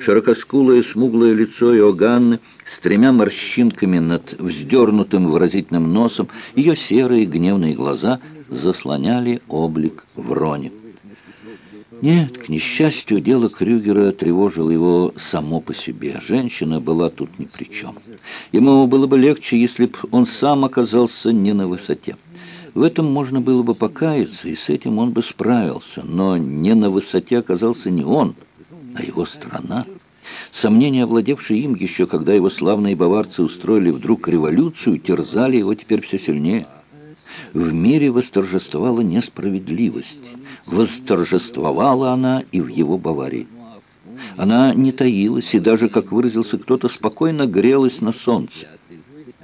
Широкоскулое смуглое лицо Иоганны с тремя морщинками над вздернутым выразительным носом, ее серые гневные глаза заслоняли облик Врони. Нет, к несчастью, дело Крюгера тревожило его само по себе. Женщина была тут ни при чем. Ему было бы легче, если бы он сам оказался не на высоте. В этом можно было бы покаяться, и с этим он бы справился. Но не на высоте оказался не он, а его страна. Сомнения, овладевшие им еще, когда его славные баварцы устроили вдруг революцию, терзали его теперь все сильнее. В мире восторжествовала несправедливость. Восторжествовала она и в его Баварии. Она не таилась и даже, как выразился кто-то, спокойно грелась на солнце.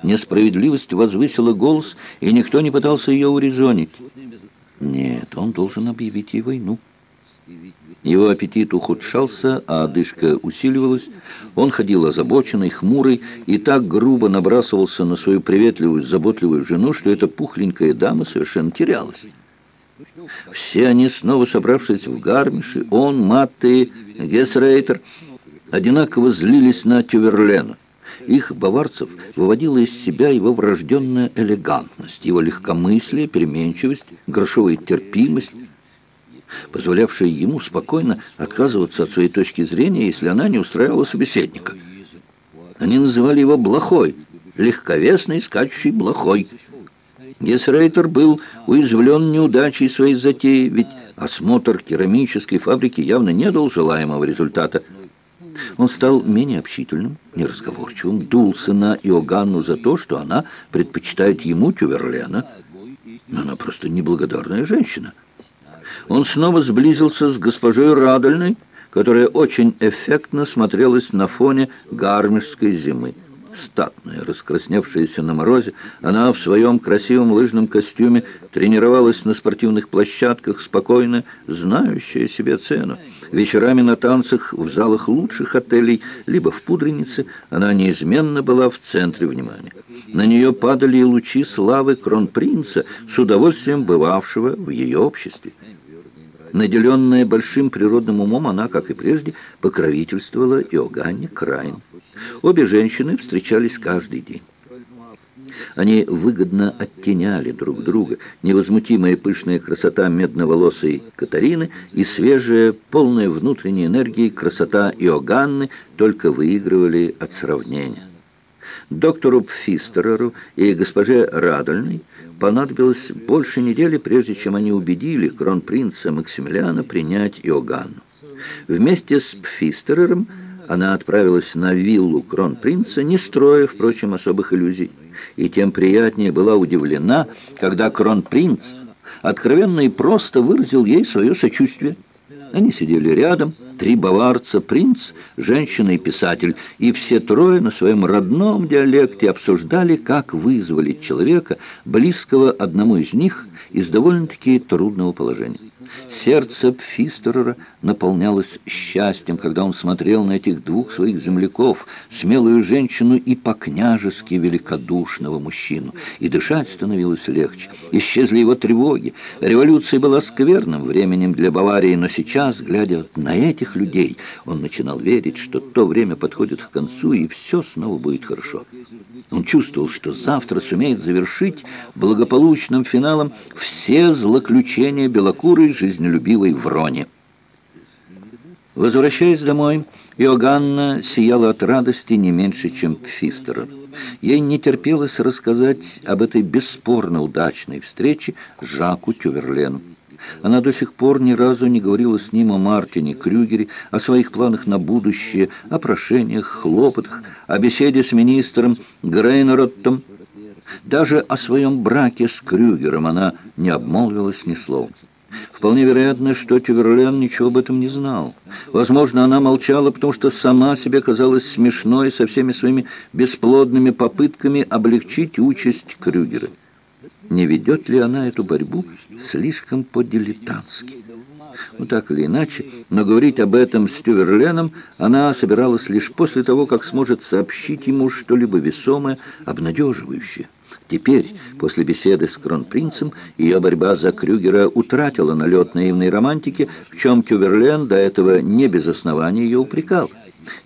Несправедливость возвысила голос, и никто не пытался ее урезонить. Нет, он должен объявить ей войну. Его аппетит ухудшался, а одышка усиливалась. Он ходил озабоченный, хмурый и так грубо набрасывался на свою приветливую, заботливую жену, что эта пухленькая дама совершенно терялась. Все они, снова собравшись в гармише, он, Матте, Гесрейтер, одинаково злились на Тюверлена. Их, баварцев, выводила из себя его врожденная элегантность, его легкомыслие, переменчивость, грошовая терпимость, позволявшая ему спокойно отказываться от своей точки зрения, если она не устраивала собеседника. Они называли его «блохой», легковесный, скачущий блохой. Гесрейтер был уязвлен неудачей своей затеи, ведь осмотр керамической фабрики явно не дал желаемого результата – он стал менее общительным, неразговорчивым, дулся на Иоганну за то, что она предпочитает ему Тюверлена. Она просто неблагодарная женщина. Он снова сблизился с госпожой Радольной, которая очень эффектно смотрелась на фоне гармишской зимы статная, раскрасневшаяся на морозе, она в своем красивом лыжном костюме тренировалась на спортивных площадках, спокойно, знающая себе цену. Вечерами на танцах в залах лучших отелей, либо в пудренице, она неизменно была в центре внимания. На нее падали лучи славы кронпринца, с удовольствием бывавшего в ее обществе. Наделенная большим природным умом, она, как и прежде, покровительствовала Иоганне Крайн. Обе женщины встречались каждый день. Они выгодно оттеняли друг друга. Невозмутимая пышная красота медноволосой Катарины и свежая, полная внутренней энергии красота Иоганны только выигрывали от сравнения. Доктору Пфистереру и госпоже Радольной понадобилось больше недели, прежде чем они убедили кронпринца Максимилиана принять Иоганну. Вместе с Пфистерером она отправилась на виллу кронпринца, не строя, впрочем, особых иллюзий, и тем приятнее была удивлена, когда кронпринц откровенно и просто выразил ей свое сочувствие. Они сидели рядом, три баварца, принц, женщина и писатель, и все трое на своем родном диалекте обсуждали, как вызволить человека, близкого одному из них, из довольно-таки трудного положения. Сердце Пфистерера наполнялось счастьем, когда он смотрел на этих двух своих земляков, смелую женщину и по-княжески великодушного мужчину. И дышать становилось легче. Исчезли его тревоги. Революция была скверным временем для Баварии, но сейчас, глядя на этих людей, он начинал верить, что то время подходит к концу, и все снова будет хорошо. Он чувствовал, что завтра сумеет завершить благополучным финалом все злоключения белокурой жизнелюбивой Вроне. Возвращаясь домой, Иоганна сияла от радости не меньше, чем Пфистер. Ей не терпелось рассказать об этой бесспорно удачной встрече Жаку Тюверлену. Она до сих пор ни разу не говорила с ним о Мартине Крюгере, о своих планах на будущее, о прошениях, хлопотах, о беседе с министром Грейнероттом. Даже о своем браке с Крюгером она не обмолвилась ни слова. Вполне вероятно, что Тюверлен ничего об этом не знал. Возможно, она молчала, потому что сама себе казалась смешной со всеми своими бесплодными попытками облегчить участь Крюгера. Не ведет ли она эту борьбу слишком по-дилетантски? Ну, так или иначе, но говорить об этом с Тюверленом она собиралась лишь после того, как сможет сообщить ему что-либо весомое, обнадеживающее. Теперь, после беседы с кронпринцем, ее борьба за Крюгера утратила налет наивной романтики, в чем Тюверлен до этого не без основания ее упрекал.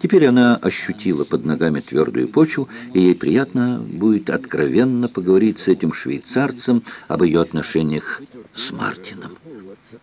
Теперь она ощутила под ногами твердую почву, и ей приятно будет откровенно поговорить с этим швейцарцем об ее отношениях с Мартином.